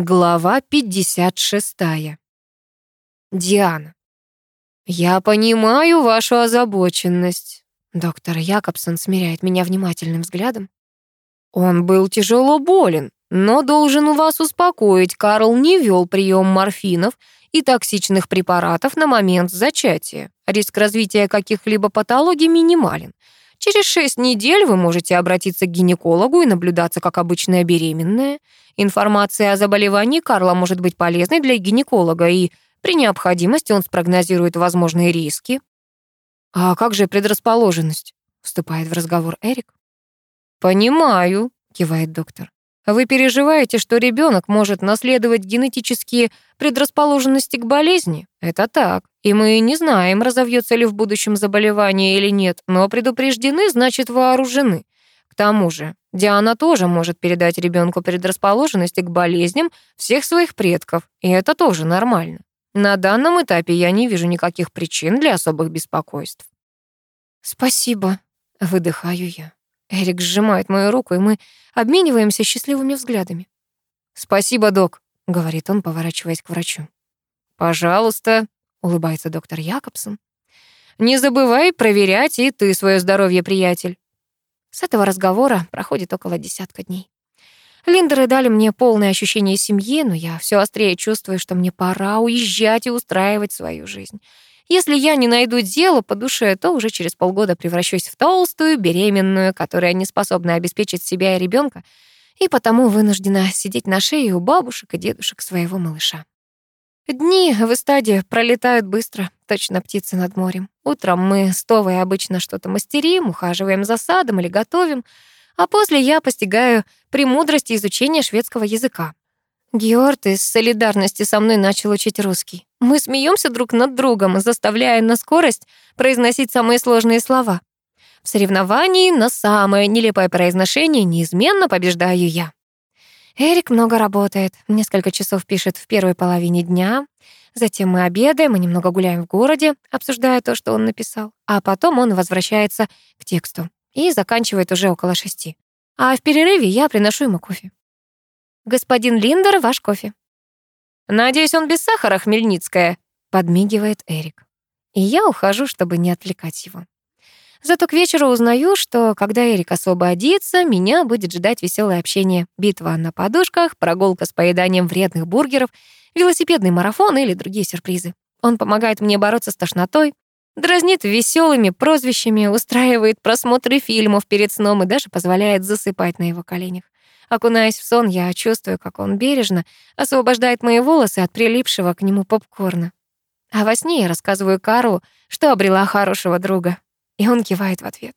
Глава 56. Диана. «Я понимаю вашу озабоченность». Доктор Якобсон смиряет меня внимательным взглядом. «Он был тяжело болен, но должен вас успокоить, Карл не вел прием морфинов и токсичных препаратов на момент зачатия. Риск развития каких-либо патологий минимален. Через шесть недель вы можете обратиться к гинекологу и наблюдаться как обычная беременная. Информация о заболевании Карла может быть полезной для гинеколога, и при необходимости он спрогнозирует возможные риски. «А как же предрасположенность?» — вступает в разговор Эрик. «Понимаю», — кивает доктор. Вы переживаете, что ребенок может наследовать генетические предрасположенности к болезни? Это так. И мы не знаем, разовьется ли в будущем заболевание или нет, но предупреждены, значит вооружены. К тому же, Диана тоже может передать ребенку предрасположенности к болезням всех своих предков, и это тоже нормально. На данном этапе я не вижу никаких причин для особых беспокойств. «Спасибо», — выдыхаю я. Эрик сжимает мою руку, и мы обмениваемся счастливыми взглядами. «Спасибо, док», — говорит он, поворачиваясь к врачу. «Пожалуйста», — улыбается доктор Якобсон. «Не забывай проверять и ты свое здоровье, приятель». С этого разговора проходит около десятка дней. Линдеры дали мне полное ощущение семьи, но я все острее чувствую, что мне пора уезжать и устраивать свою жизнь. Если я не найду дело по душе, то уже через полгода превращусь в толстую, беременную, которая не способна обеспечить себя и ребенка, и потому вынуждена сидеть на шее у бабушек и дедушек своего малыша. Дни в эстаде пролетают быстро, точно птицы над морем. Утром мы с Товой обычно что-то мастерим, ухаживаем за садом или готовим, а после я постигаю премудрости изучения шведского языка. Георг из солидарности со мной начал учить русский. Мы смеемся друг над другом, заставляя на скорость произносить самые сложные слова. В соревновании на самое нелепое произношение неизменно побеждаю я. Эрик много работает, несколько часов пишет в первой половине дня, затем мы обедаем и немного гуляем в городе, обсуждая то, что он написал, а потом он возвращается к тексту и заканчивает уже около шести. А в перерыве я приношу ему кофе. «Господин Линдер, ваш кофе». «Надеюсь, он без сахара, Хмельницкая», — подмигивает Эрик. И я ухожу, чтобы не отвлекать его. Зато к вечеру узнаю, что когда Эрик освободится, меня будет ждать веселое общение, битва на подушках, прогулка с поеданием вредных бургеров, велосипедный марафон или другие сюрпризы. Он помогает мне бороться с тошнотой, дразнит веселыми прозвищами, устраивает просмотры фильмов перед сном и даже позволяет засыпать на его коленях. Окунаясь в сон, я чувствую, как он бережно освобождает мои волосы от прилипшего к нему попкорна. А во сне я рассказываю Карлу, что обрела хорошего друга. И он кивает в ответ.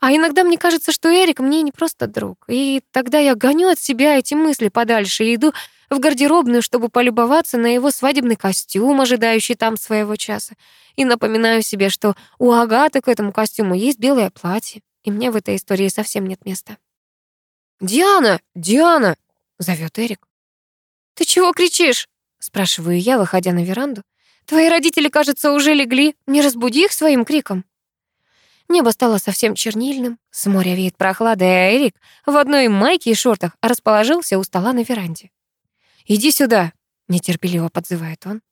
А иногда мне кажется, что Эрик мне не просто друг. И тогда я гоню от себя эти мысли подальше и иду в гардеробную, чтобы полюбоваться на его свадебный костюм, ожидающий там своего часа. И напоминаю себе, что у Агаты к этому костюму есть белое платье, и мне в этой истории совсем нет места. «Диана! Диана!» — зовет Эрик. «Ты чего кричишь?» — спрашиваю я, выходя на веранду. «Твои родители, кажется, уже легли. Не разбуди их своим криком». Небо стало совсем чернильным, с моря веет прохлада, а Эрик в одной майке и шортах расположился у стола на веранде. «Иди сюда!» — нетерпеливо подзывает он.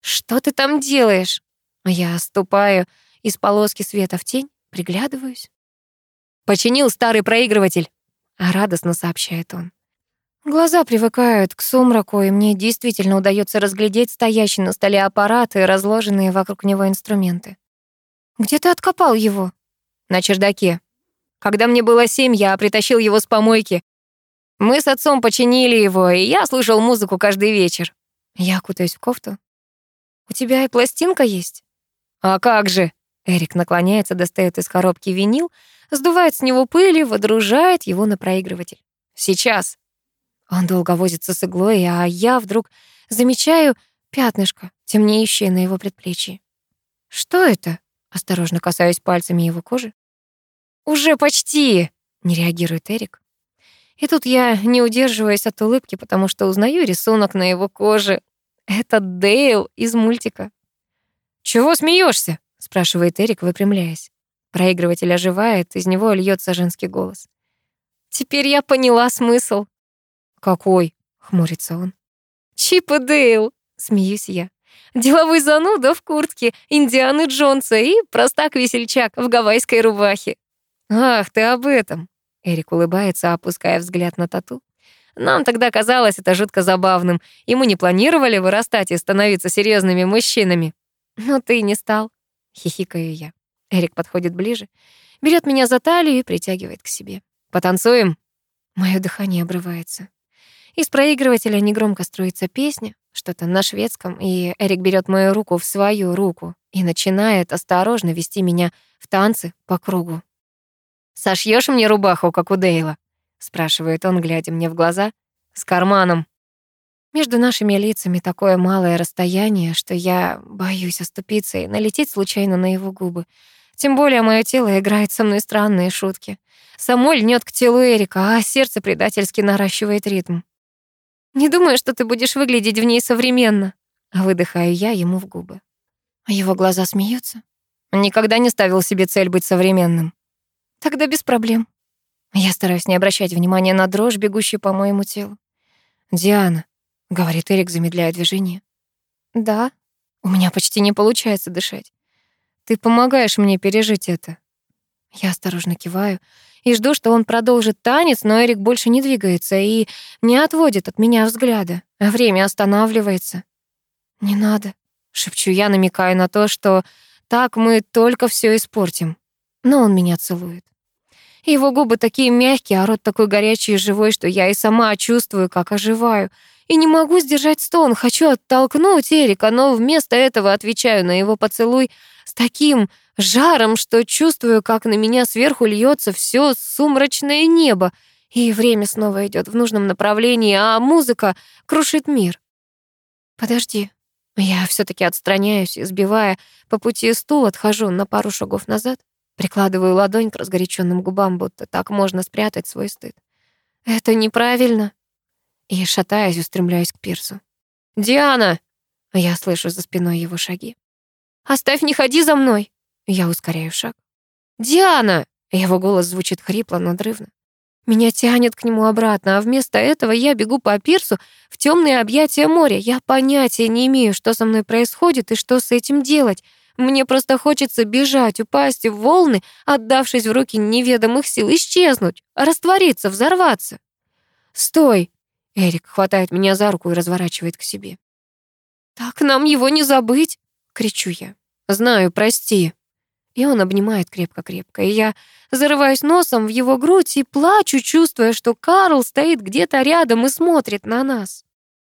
«Что ты там делаешь?» Я ступаю из полоски света в тень, приглядываюсь. «Починил старый проигрыватель», радостно сообщает он. Глаза привыкают к сумраку, и мне действительно удается разглядеть стоящие на столе аппараты и разложенные вокруг него инструменты. «Где ты откопал его?» «На чердаке. Когда мне было семь, я притащил его с помойки. Мы с отцом починили его, и я слушал музыку каждый вечер». Я кутаюсь в кофту. «У тебя и пластинка есть?» «А как же?» Эрик наклоняется, достает из коробки винил, сдувает с него пыль и водружает его на проигрыватель. «Сейчас!» Он долго возится с иглой, а я вдруг замечаю пятнышко, темнеющее на его предплечье. «Что это?» — осторожно касаюсь пальцами его кожи. «Уже почти!» — не реагирует Эрик. И тут я не удерживаюсь от улыбки, потому что узнаю рисунок на его коже. Это Дейл из мультика. «Чего смеешься? спрашивает Эрик, выпрямляясь. Проигрыватель оживает, из него льется женский голос. Теперь я поняла смысл. Какой? хмурится он. «Чип и Дейл!» — смеюсь я. «Деловой зануда в куртке Индианы Джонса и простак-весельчак в гавайской рубахе». «Ах, ты об этом!» Эрик улыбается, опуская взгляд на тату. Нам тогда казалось это жутко забавным, и мы не планировали вырастать и становиться серьезными мужчинами. Но ты не стал, хихикаю я. Эрик подходит ближе, берет меня за талию и притягивает к себе. Потанцуем? Мое дыхание обрывается. Из проигрывателя негромко строится песня, что-то на шведском, и Эрик берет мою руку в свою руку и начинает осторожно вести меня в танцы по кругу. «Сошьёшь мне рубаху, как у Дейла?» — спрашивает он, глядя мне в глаза. «С карманом». Между нашими лицами такое малое расстояние, что я боюсь оступиться и налететь случайно на его губы. Тем более мое тело играет со мной странные шутки. Само льнет к телу Эрика, а сердце предательски наращивает ритм. «Не думаю, что ты будешь выглядеть в ней современно», — выдыхаю я ему в губы. А его глаза смеются. Никогда не ставил себе цель быть современным. Тогда без проблем. Я стараюсь не обращать внимания на дрожь, бегущую по моему телу. «Диана», — говорит Эрик, замедляя движение. «Да, у меня почти не получается дышать. Ты помогаешь мне пережить это». Я осторожно киваю и жду, что он продолжит танец, но Эрик больше не двигается и не отводит от меня взгляда. Время останавливается. «Не надо», — шепчу я, намекая на то, что так мы только все испортим. Но он меня целует. Его губы такие мягкие, а рот такой горячий и живой, что я и сама чувствую, как оживаю. И не могу сдержать стон, хочу оттолкнуть Эрика, но вместо этого отвечаю на его поцелуй с таким жаром, что чувствую, как на меня сверху льется все сумрачное небо, и время снова идет в нужном направлении, а музыка крушит мир. Подожди. Я все таки отстраняюсь, избивая по пути стул, отхожу на пару шагов назад. Прикладываю ладонь к разгоряченным губам, будто так можно спрятать свой стыд. Это неправильно. И, шатаясь, устремляюсь к пирсу. «Диана!» Я слышу за спиной его шаги. «Оставь, не ходи за мной!» Я ускоряю шаг. «Диана!» Его голос звучит хрипло, надрывно. Меня тянет к нему обратно, а вместо этого я бегу по пирсу в темные объятия моря. Я понятия не имею, что со мной происходит и что с этим делать. Мне просто хочется бежать, упасть в волны, отдавшись в руки неведомых сил, исчезнуть, раствориться, взорваться. «Стой!» — Эрик хватает меня за руку и разворачивает к себе. «Так нам его не забыть!» — кричу я. «Знаю, прости!» И он обнимает крепко-крепко, и я зарываюсь носом в его грудь и плачу, чувствуя, что Карл стоит где-то рядом и смотрит на нас.